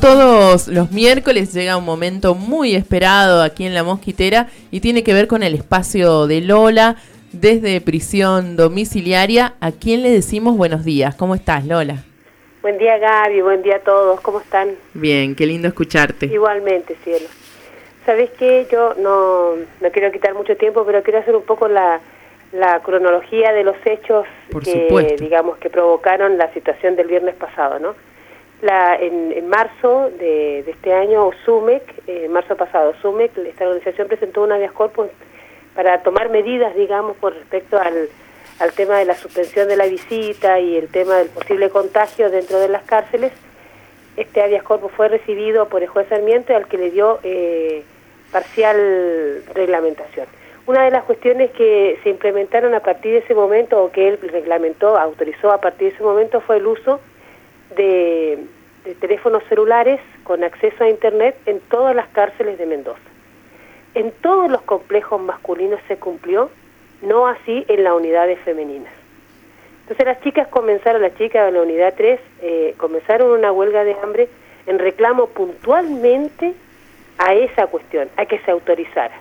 Todos los miércoles llega un momento muy esperado aquí en La Mosquitera y tiene que ver con el espacio de Lola desde prisión domiciliaria. ¿A quién le decimos buenos días? ¿Cómo estás, Lola? Buen día, Gaby. Buen día a todos. ¿Cómo están? Bien, qué lindo escucharte. Igualmente, cielo. ¿Sabes qué? Yo no, no quiero quitar mucho tiempo, pero quiero hacer un poco la, la cronología de los hechos que, digamos, que provocaron la situación del viernes pasado, ¿no? La, en, marzo de, este año, SUMEC, eh, en marzo pasado, SUMEC, esta organización presentó una habeas corpus para tomar medidas, digamos, con respecto al, al tema de la suspensión de la visita y el tema del posible contagio dentro de las cárceles. Este habeas corpus fue recibido por el juez Sarmiento al que le dio eh, parcial reglamentación. Una de las cuestiones que se implementaron a partir de ese momento, o que él reglamentó, autorizó a partir de ese momento, fue el uso de, teléfonos celulares con acceso a Internet en todas las cárceles de Mendoza. En todos los complejos masculinos se cumplió, no así en las unidades femeninas. Entonces las chicas comenzaron, las chicas de la unidad 3, eh, comenzaron una huelga de hambre en reclamo puntualmente a esa cuestión, a que se autorizara.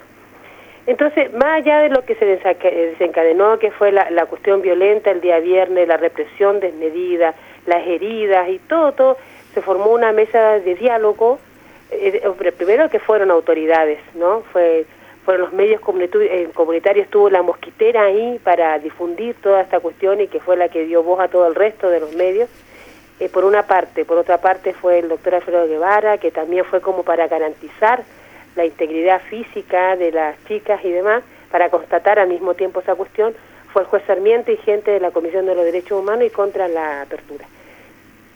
Entonces, más allá de lo que se desencadenó, que fue la, la cuestión violenta el día viernes, la represión desmedida, las heridas y todo, todo, se formó una mesa de diálogo, eh, eh, primero que fueron autoridades, ¿no? Fue, fueron los medios eh, comunitarios, estuvo la mosquitera ahí para difundir toda esta cuestión y que fue la que dio voz a todo el resto de los medios, por una parte, por otra parte fue el doctor Alfredo Guevara, que también fue como para garantizar la integridad física de las chicas y demás, para constatar al mismo tiempo esa cuestión, fue el juez Sarmiento y gente de la Comisión de los Derechos Humanos y contra la tortura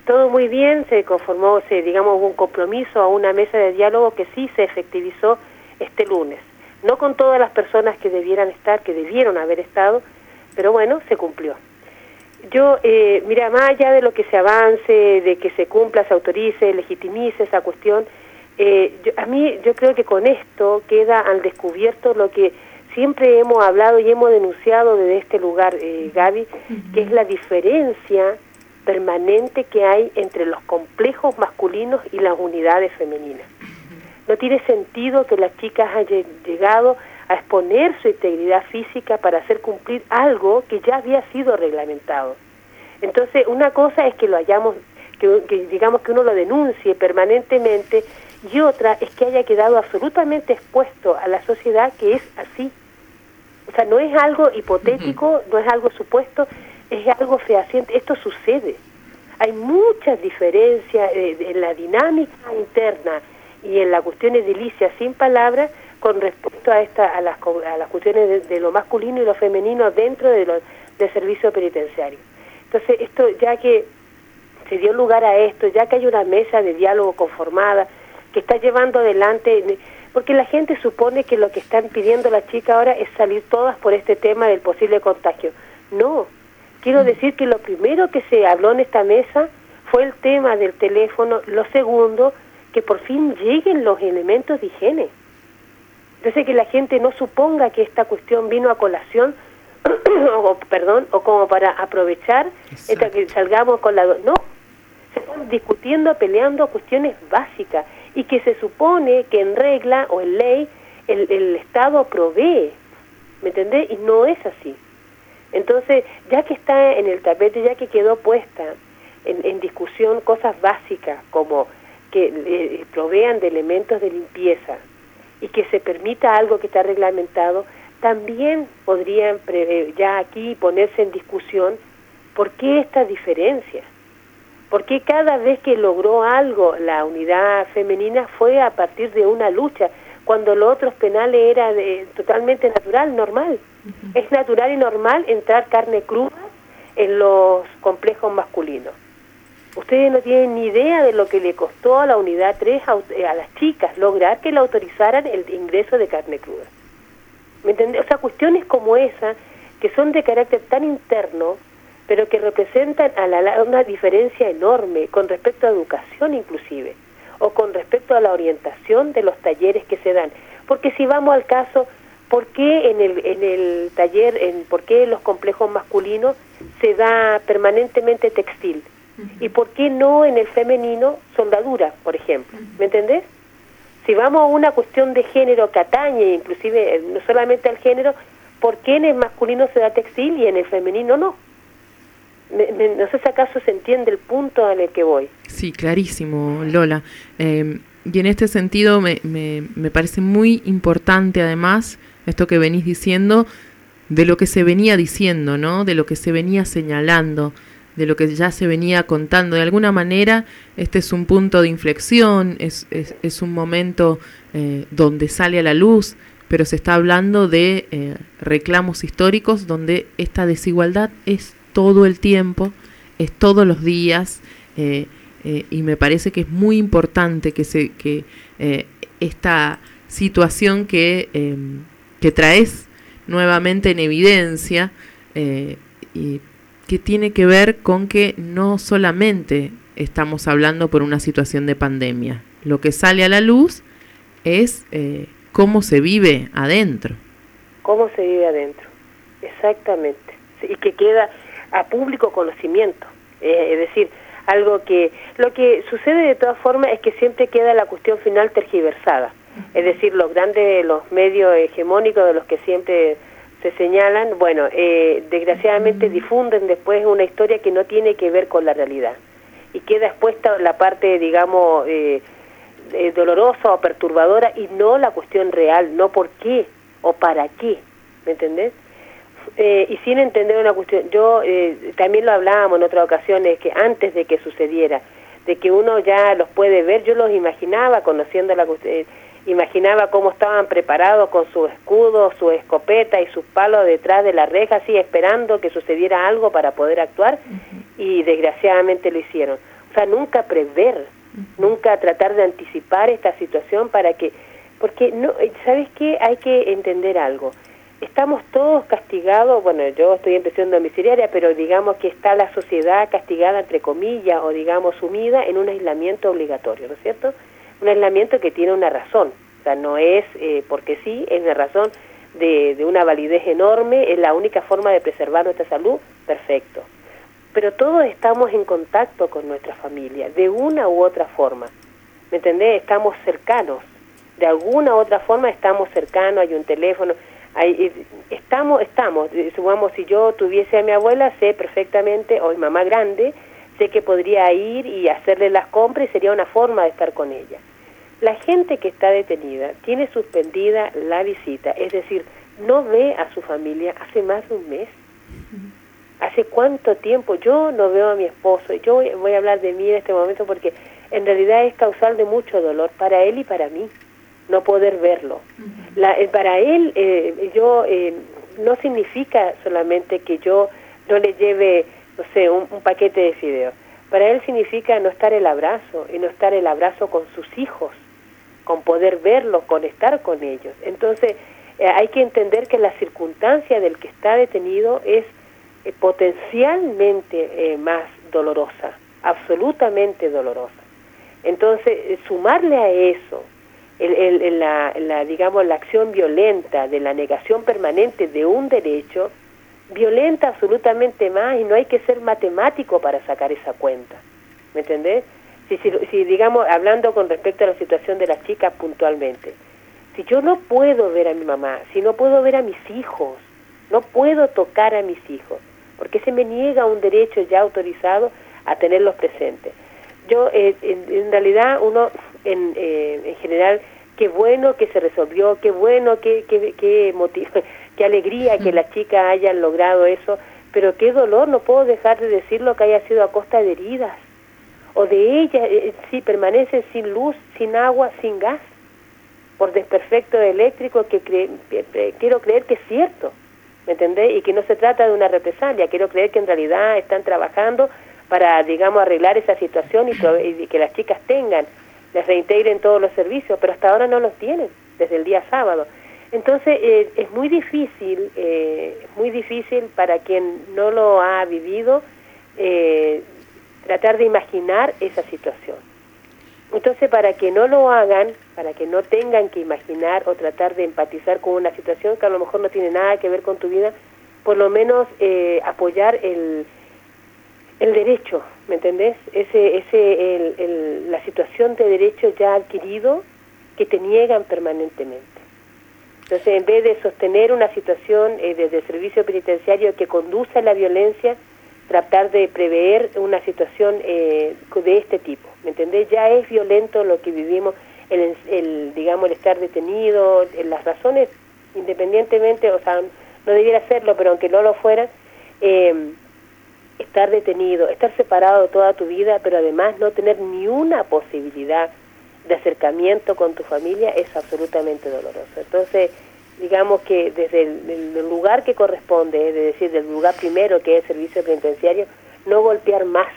todo muy bien, se conformó, se, digamos, hubo un compromiso a una mesa de diálogo que sí se efectivizó este lunes. No con todas las personas que debieran estar, que debieron haber estado, pero bueno, se cumplió. Yo, eh, mira, más allá de lo que se avance, de que se cumpla, se autorice, legitimice esa cuestión, eh, a mí yo creo que con esto queda al descubierto lo que siempre hemos hablado y hemos denunciado desde este lugar, eh, Gaby, que es la diferencia permanente que hay entre los complejos masculinos y las unidades femeninas. No tiene sentido que las chicas hayan llegado a exponer su integridad física para hacer cumplir algo que ya había sido reglamentado. Entonces, una cosa es que lo hayamos, que, que digamos que uno lo denuncie permanentemente, y otra es que haya quedado absolutamente expuesto a la sociedad que es así. O sea, no es algo hipotético, no es algo supuesto, es algo fehaciente, esto sucede. Hay muchas diferencias eh, en la dinámica interna y en la cuestión edilicia sin palabras con respecto a, esta, a, las, a las cuestiones de, lo masculino y lo femenino dentro de lo, del servicio penitenciario. Entonces, esto ya que se dio lugar a esto, ya que hay una mesa de diálogo conformada que está llevando adelante, porque la gente supone que lo que están pidiendo las chicas ahora es salir todas por este tema del posible contagio. No, Quiero decir que lo primero que se habló en esta mesa fue el tema del teléfono, lo segundo, que por fin lleguen los elementos de higiene. Entonces que la gente no suponga que esta cuestión vino a colación, o, perdón, o como para aprovechar esta que salgamos con la... No, se están discutiendo, peleando cuestiones básicas y que se supone que en regla o en ley el, el Estado provee, ¿me entendés? Y no es así. Entonces, ya que está en el tapete, ya que quedó puesta en, discusión cosas básicas como que eh, provean de elementos de limpieza y que se permita algo que está reglamentado, también podrían ya aquí ponerse en discusión por qué esta diferencia. ¿Por qué cada vez que logró algo la unidad femenina fue a partir de una lucha? Cuando los otros penales era de, totalmente natural, normal. Es natural y normal entrar carne cruda en los complejos masculinos. Ustedes no tienen ni idea de lo que le costó a la unidad 3 eh, a, las chicas lograr que le autorizaran el ingreso de carne cruda. ¿Me entiendes? O sea, cuestiones como esa, que son de carácter tan interno, pero que representan a la, una diferencia enorme con respecto a educación inclusive o con respecto a la orientación de los talleres que se dan. Porque si vamos al caso, ¿por qué en el, en el taller, en, por qué en los complejos masculinos se da permanentemente textil? ¿Y por qué no en el femenino soldadura, por ejemplo? ¿Me entendés? Si vamos a una cuestión de género que atañe, inclusive eh, no solamente al género, ¿por qué en el masculino se da textil y en el femenino no? No sé si acaso se entiende el punto al que voy. Sí, clarísimo, Lola. Eh, y en este sentido me, me, me parece muy importante además esto que venís diciendo de lo que se venía diciendo, ¿no? De lo que se venía señalando, de lo que ya se venía contando. De alguna manera, este es un punto de inflexión, es, es, es un momento eh, donde sale a la luz, pero se está hablando de eh, reclamos históricos donde esta desigualdad es todo el tiempo, es todos los días, eh, y me parece que es muy importante que, se, que esta situación que, que traes nuevamente en evidencia eh, y que tiene que ver con que no solamente estamos hablando por una situación de pandemia, lo que sale a la luz es eh, cómo se vive adentro. Cómo se vive adentro, exactamente. Y que queda a público conocimiento. Eh, es decir, algo que lo que sucede de todas formas es que siempre queda la cuestión final tergiversada es decir, los grandes, los medios hegemónicos de los que siempre se señalan, bueno, eh, desgraciadamente difunden después una historia que no tiene que ver con la realidad y queda expuesta la parte, digamos, eh, eh, dolorosa o perturbadora y no la cuestión real, no por qué o para qué, ¿me entendés? Y sin entender una cuestión, yo también lo hablábamos en otras ocasiones, que antes de que sucediera, de que uno ya los puede ver, yo los imaginaba conociendo la cuestión imaginaba cómo estaban preparados con su escudo, su escopeta y sus palos detrás de la reja, así esperando que sucediera algo para poder actuar y desgraciadamente lo hicieron. O sea, nunca prever, nunca tratar de anticipar esta situación para que, porque no, ¿sabes qué? Hay que entender algo. Estamos todos castigados, bueno, yo estoy en prisión domiciliaria, pero digamos que está la sociedad castigada, entre comillas, o digamos sumida en un aislamiento obligatorio, ¿no es cierto? un aislamiento que tiene una razón, o sea, no es eh, porque sí, es una razón de, de una validez enorme, es la única forma de preservar nuestra salud, perfecto. Pero todos estamos en contacto con nuestra familia, de una u otra forma. ¿Me entendés? Estamos cercanos. De alguna u otra forma estamos cercanos, hay un teléfono, hay, estamos, estamos. Eh, supongamos, si yo tuviese a mi abuela, sé perfectamente, o mi mamá grande, sé que podría ir y hacerle las compras y sería una forma de estar con ella. La gente que está detenida tiene suspendida la visita, es decir, no ve a su familia hace más de un mes. ¿Hace cuánto tiempo? Yo no veo a mi esposo. Yo voy a hablar de mí en este momento porque en realidad es causal de mucho dolor para él y para mí no poder verlo. La, eh, para él, eh, yo eh, no significa solamente que yo no le lleve, no sé, un, un paquete de fideos. Para él significa no estar el abrazo y no estar el abrazo con sus hijos con poder verlos, con estar con ellos. Entonces, eh, hay que entender que la circunstancia del que está detenido es eh, potencialmente eh, más dolorosa, absolutamente dolorosa. Entonces, sumarle a eso el, la, la, digamos, la acción violenta de la negación permanente de un derecho, violenta absolutamente más y no hay que ser matemático para sacar esa cuenta. ¿Me entendés? si, digamos, hablando con respecto a la situación de las chicas puntualmente, si yo no puedo ver a mi mamá, si no puedo ver a mis hijos, no puedo tocar a mis hijos, porque se me niega un derecho ya autorizado a tenerlos presentes. Yo, eh, en, realidad, uno, en, eh, en general, qué bueno que se resolvió, qué bueno, qué, qué, qué, qué alegría que las chicas hayan logrado eso, pero qué dolor, no puedo dejar de decirlo que haya sido a costa de heridas o de ella eh, eh, si permanece sin luz, sin agua, sin gas, por desperfecto eléctrico que quiero creer que es cierto, ¿me entendés? Y que no se trata de una represalia, quiero creer que en realidad están trabajando para, digamos, arreglar esa situación y, que las chicas tengan, les reintegren todos los servicios, pero hasta ahora no los tienen, desde el día sábado. Entonces eh, es muy difícil, eh, muy difícil para quien no lo ha vivido eh, tratar de imaginar esa situación. Entonces, para que no lo hagan, para que no tengan que imaginar o tratar de empatizar con una situación que a lo mejor no tiene nada que ver con tu vida, por lo menos eh, apoyar el, El derecho, ¿me entendés? Ese, ese, el, la situación de derecho ya adquirido que te niegan permanentemente. Entonces, en vez de sostener una situación eh, desde el servicio penitenciario que conduce a la violencia, tratar de prever una situación eh, de este tipo. ¿Me entendés? Ya es violento lo que vivimos, el, el digamos, el estar detenido, las razones, independientemente, o sea, no debiera serlo, pero aunque no lo fuera, eh, estar detenido, estar separado toda tu vida, pero además no tener ni una posibilidad de acercamiento con tu familia es absolutamente doloroso. Entonces, digamos que desde el, lugar que corresponde, es decir, del lugar primero que es el servicio penitenciario, no golpear más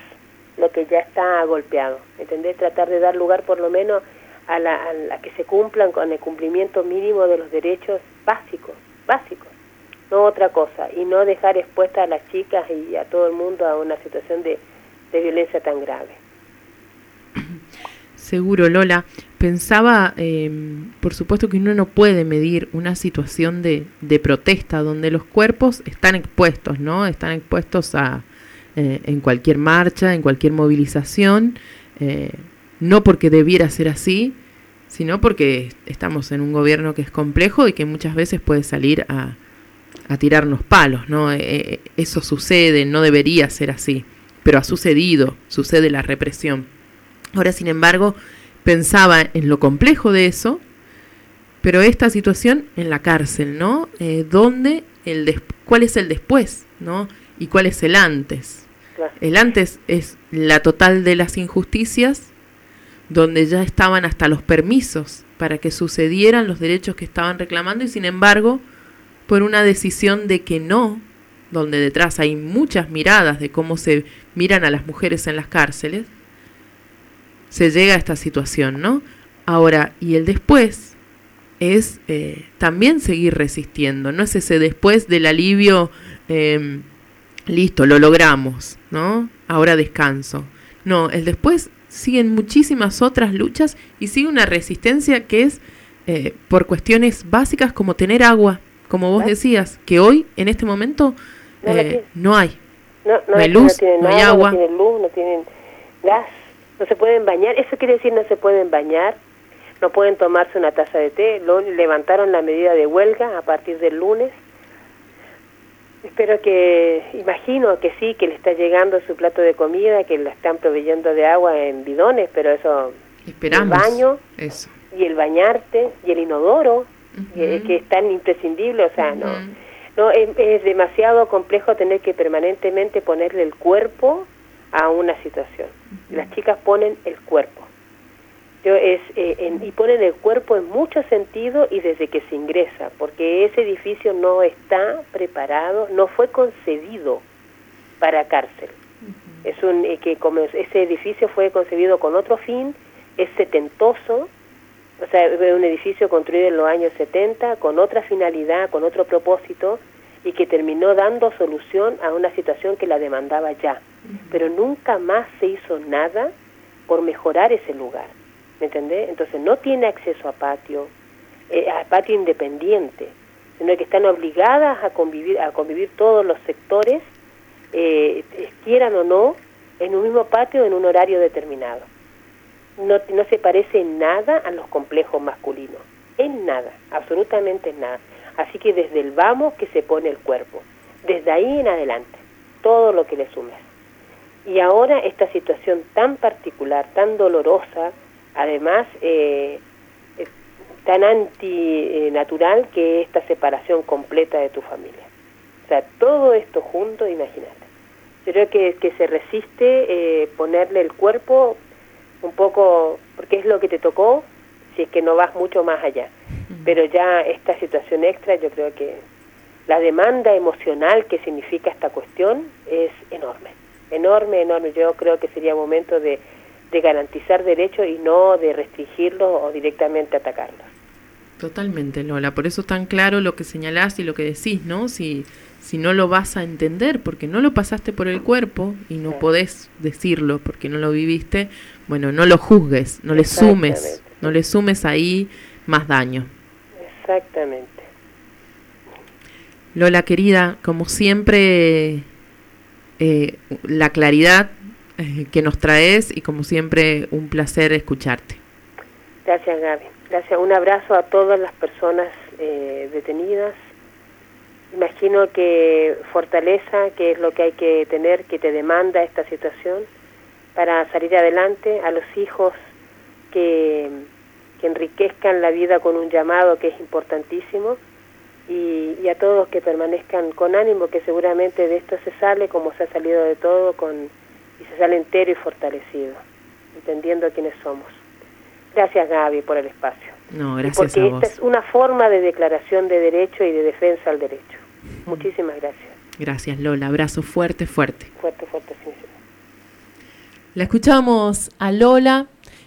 lo que ya está golpeado, ¿entendés? Tratar de dar lugar por lo menos a, la, a que se cumplan con el cumplimiento mínimo de los derechos básicos, básicos, no otra cosa, y no dejar expuesta a las chicas y a todo el mundo a una situación de violencia tan grave. Seguro, Lola. Pensaba, em, por supuesto que uno no puede medir una situación de, de, protesta donde los cuerpos están expuestos, ¿no? Están expuestos a, eh, en cualquier marcha, en cualquier movilización, eh, no porque debiera ser así, sino porque estamos en un gobierno que es complejo y que muchas veces puede salir a, a tirarnos palos, ¿no? Eh, eso sucede, no debería ser así, pero ha sucedido, sucede la represión. Ahora, sin embargo, pensaba en lo complejo de eso, pero esta situación en la cárcel, ¿no? Eh, ¿dónde el ¿Cuál es el después, ¿no? Y cuál es el antes. El antes es la total de las injusticias, donde ya estaban hasta los permisos para que sucedieran los derechos que estaban reclamando y sin embargo, por una decisión de que no, donde detrás hay muchas miradas de cómo se miran a las mujeres en las cárceles, se llega a esta situación, ¿no? Ahora, y el después es eh, también seguir resistiendo, no es ese después del alivio, em, listo, lo logramos, ¿no? Ahora descanso. No, el después siguen muchísimas otras luchas y sigue una resistencia que es eh, por cuestiones básicas como tener agua, como vos decías, que hoy, en este momento, no, eh, hay. No, no, hay luz, no, hay agua. No tienen luz, no tienen gas no se pueden bañar, eso quiere decir no se pueden bañar, no pueden tomarse una taza de té, lo, levantaron la medida de huelga a partir del lunes. Espero que, imagino que sí, que le está llegando su plato de comida, que le están proveyendo de agua en bidones, pero eso, Esperamos el baño eso. y el bañarte y el inodoro, que, es tan imprescindible, o sea, no, no es, es demasiado complejo tener que permanentemente ponerle el cuerpo a una situación. Las chicas ponen el cuerpo. Yo es, eh, y ponen el cuerpo en muchos sentidos y desde que se ingresa, porque ese edificio no está preparado, no fue concebido para cárcel. Es un eh, que como ese edificio fue concebido con otro fin, es setentoso, o sea, es un edificio construido en los años 70 con otra finalidad, con otro propósito y que terminó dando solución a una situación que la demandaba ya pero nunca más se hizo nada por mejorar ese lugar. ¿Me entendés? Entonces no tiene acceso a patio, eh, a patio independiente, sino que están obligadas a convivir, a convivir todos los sectores, eh, quieran o no, en un mismo patio en un horario determinado. No, no se parece en nada a los complejos masculinos, en nada, absolutamente en nada. Así que desde el vamos que se pone el cuerpo, desde ahí en adelante, todo lo que le sumes. Y ahora esta situación tan particular, tan dolorosa, además eh, tan antinatural que esta separación completa de tu familia. O sea, todo esto junto, imagínate. Creo que, que se resiste eh, ponerle el cuerpo un poco, porque es lo que te tocó, si es que no vas mucho más allá. Pero ya esta situación extra, yo creo que la demanda emocional que significa esta cuestión es enorme enorme, enorme. Yo creo que sería momento de, de garantizar derechos y no de restringirlos o directamente atacarlos. Totalmente, Lola. Por eso tan claro lo que señalás y lo que decís, ¿no? Si, si no lo vas a entender porque no lo pasaste por el cuerpo y no podés decirlo porque no lo viviste, bueno, no lo juzgues, no le sumes, no le sumes ahí más daño. Exactamente. Lola querida, como siempre eh, la claridad eh, que nos traes y como siempre un placer escucharte. Gracias Gaby. Gracias. Un abrazo a todas las personas eh, detenidas. Imagino que fortaleza, que es lo que hay que tener, que te demanda esta situación para salir adelante, a los hijos que, que enriquezcan la vida con un llamado que es importantísimo y, y, a todos que permanezcan con ánimo, que seguramente de esto se sale como se ha salido de todo con, y se sale entero y fortalecido, entendiendo quiénes somos. Gracias Gaby por el espacio. No, gracias porque esta es una forma de declaración de derecho y de defensa al derecho. Muchísimas gracias. Gracias Lola, abrazo fuerte, fuerte. Fuerte, fuerte, sí. La escuchamos a Lola